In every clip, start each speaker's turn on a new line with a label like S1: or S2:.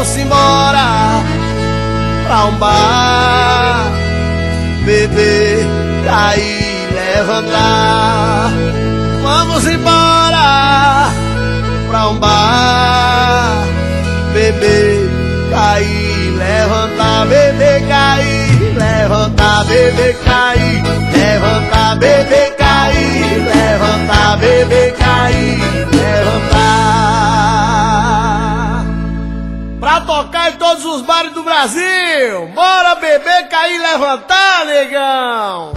S1: Vamos embora pra um bar, beber, cair, levantar. Vamos embora pra um bar, beber, cair, levantar, beber, cair, levantar, beber, cair, levantar, beber, tocar em todos os bares do Brasil, bora beber, cair, levantar, negão.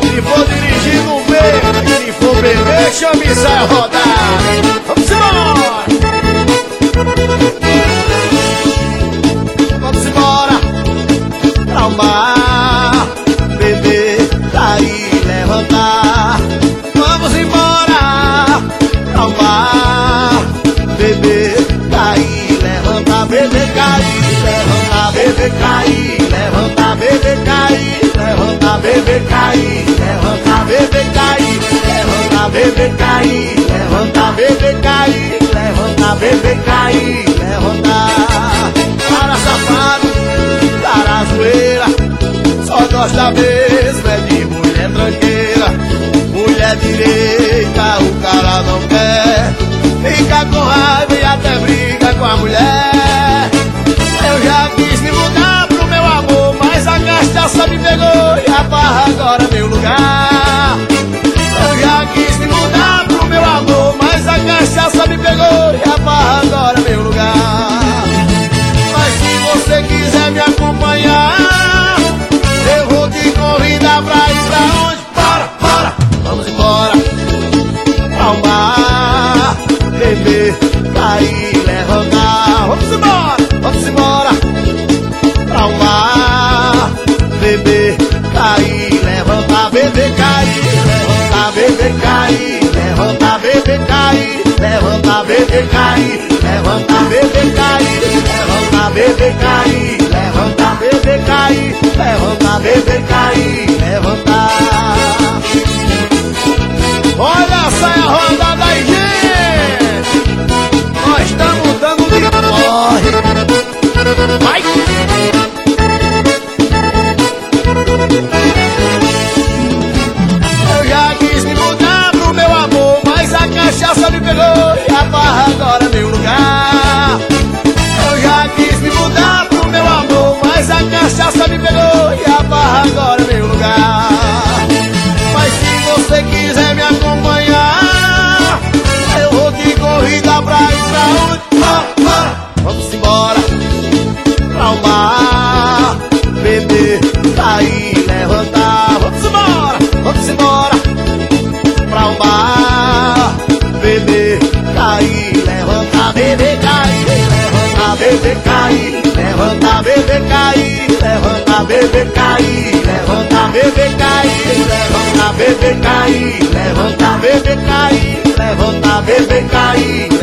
S1: Se for dirigir no meio, se for beber, chame Zé rodar. Vamos embora! Beber, cair, levantar, beber, cair, levantar, beber, cair, levantar. Para safado, para zoeira, só gosta mesmo é de mulher tranqueira. Mulher direita, o cara não quer. Fica com raiva e até briga com a mulher. Eu já quis me mudar pro meu amor, mas a cachaça me pegou e a barra agora é meu lugar. bebê cair, levanta bebê cair, levanta bebê cair, levanta bebê cair, levanta bebê cair, levanta bebê cair, levanta bebê cair, levanta bebê cair. apagador bebê cair, levanta bebê cair, levanta bebê cair, levanta bebê cair, levanta bebê cair, levanta bebê cair, levanta bebê cair, levanta bebê cair.